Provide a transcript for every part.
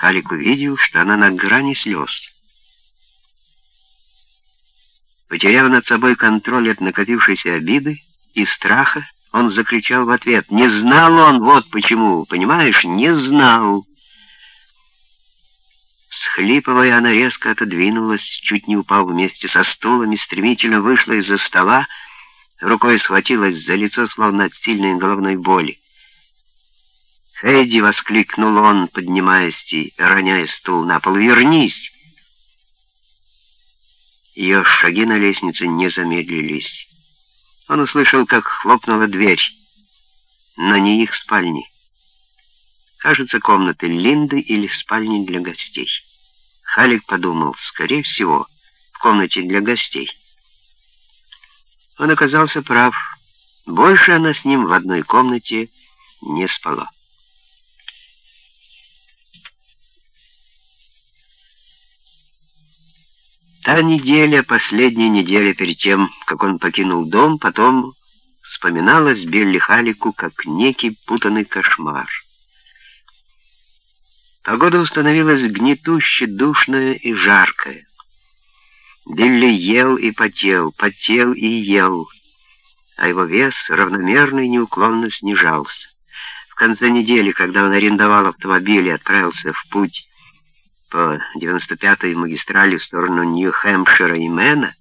Халик увидел, что она на грани слез. Потеряв над собой контроль от накопившейся обиды и страха, он закричал в ответ. «Не знал он, вот почему, понимаешь, не знал!» Схлипывая, она резко отодвинулась, чуть не упав вместе со стулами, стремительно вышла из-за стола, рукой схватилась за лицо, словно от сильной головной боли. «Хэдди!» — воскликнул он, поднимаясь и роняя стул на пол. «Вернись!» Ее шаги на лестнице не замедлились. Он услышал, как хлопнула дверь, но не их спальни. Кажется, комнаты Линды или спальни для гостей. Халик подумал, скорее всего, в комнате для гостей. Он оказался прав. Больше она с ним в одной комнате не спала. Та неделя, последняя неделя перед тем, как он покинул дом, потом вспоминалась Билли Халику как некий путанный кошмар. Погода установилась гнетуще душная и жаркая. Билли ел и потел, потел и ел, а его вес равномерно и неуклонно снижался. В конце недели, когда он арендовал автомобиль и отправился в путь, по 95-й магистрали в сторону Нью-Хэмпшира и Мэна,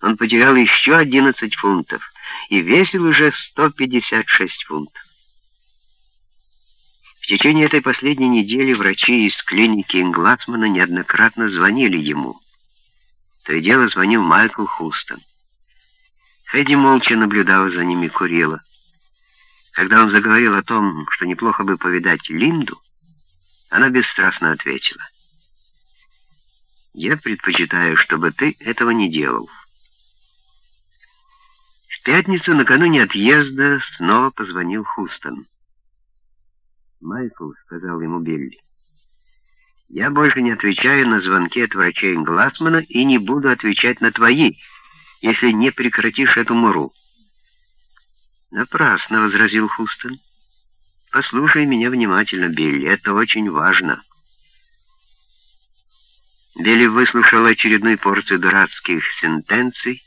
он потерял еще 11 фунтов и весил уже 156 фунтов. В течение этой последней недели врачи из клиники Ингласмана неоднократно звонили ему. То и дело звонил Майкл Хустон. Хэдди молча наблюдала за ними курила. Когда он заговорил о том, что неплохо бы повидать Линду, она бесстрастно ответила — я предпочитаю, чтобы ты этого не делал. В пятницу, накануне отъезда, снова позвонил Хустон. «Майкл», — сказал ему Билли, — «я больше не отвечаю на звонки от врачей Глассмана и не буду отвечать на твои, если не прекратишь эту муру». «Напрасно», — возразил Хустон. «Послушай меня внимательно, Билли, это очень важно». Билли выслушал очередную порцию дурацких сентенций,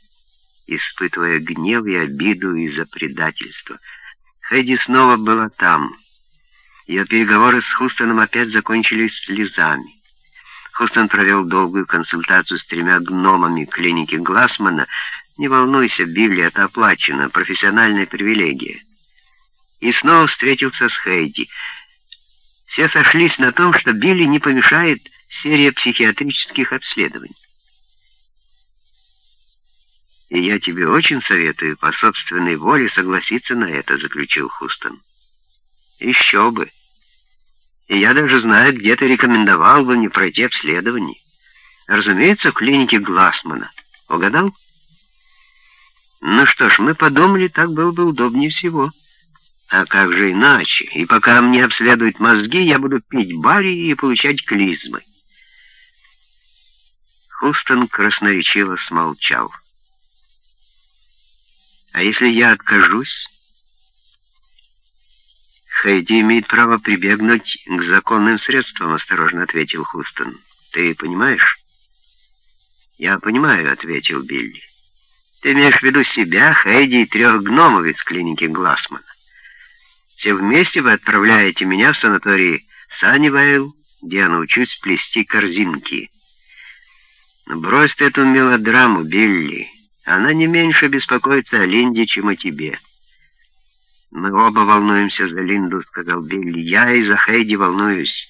испытывая гнев и обиду из-за предательства. Хэдди снова была там. Ее переговоры с Хустоном опять закончились слезами. Хустон провел долгую консультацию с тремя гномами клиники Глассмана. «Не волнуйся, Билли, это оплачено, профессиональная привилегия». И снова встретился с Хейди. Все сошлись на том, что Билли не помешает серия психиатрических обследований. «И я тебе очень советую по собственной воле согласиться на это», — заключил Хустон. «Еще бы. И я даже знаю, где ты рекомендовал бы не пройти обследование. Разумеется, в клинике Глассмана. Угадал?» «Ну что ж, мы подумали, так было бы удобнее всего». А как же иначе? И пока мне обследуют мозги, я буду пить бари и получать клизмы. Хустон красноречиво смолчал. «А если я откажусь?» «Хэйди имеет право прибегнуть к законным средствам», — осторожно ответил Хустон. «Ты понимаешь?» «Я понимаю», — ответил Билли. «Ты имеешь в виду себя, Хэйди и трех гномов из клиники Глассмана. Все вместе вы отправляете меня в санаторий Саннивейл, где я научусь плести корзинки». «Брось ты эту мелодраму, Билли. Она не меньше беспокоится о Линде, чем о тебе». «Мы оба волнуемся за Линду», — сказал Билли. «Я и за Хейди волнуюсь.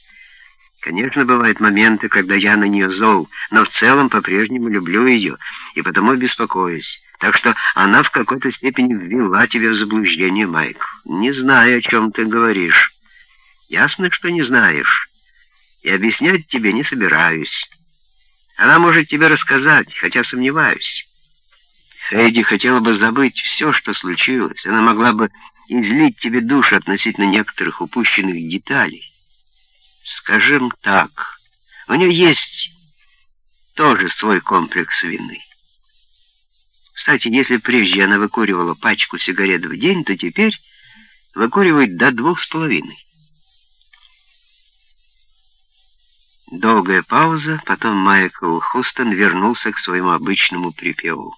Конечно, бывают моменты, когда я на нее зол, но в целом по-прежнему люблю ее и потому беспокоюсь. Так что она в какой-то степени ввела тебя в заблуждение, Майк. Не знаю, о чем ты говоришь. Ясно, что не знаешь. И объяснять тебе не собираюсь». Она может тебе рассказать, хотя сомневаюсь. Хэйди хотела бы забыть все, что случилось. Она могла бы излить тебе душу относительно некоторых упущенных деталей. Скажем так, у нее есть тоже свой комплекс вины. Кстати, если прежде она выкуривала пачку сигарет в день, то теперь выкуривает до двух с половиной. Долгая пауза, потом Майкл Хустон вернулся к своему обычному припеву.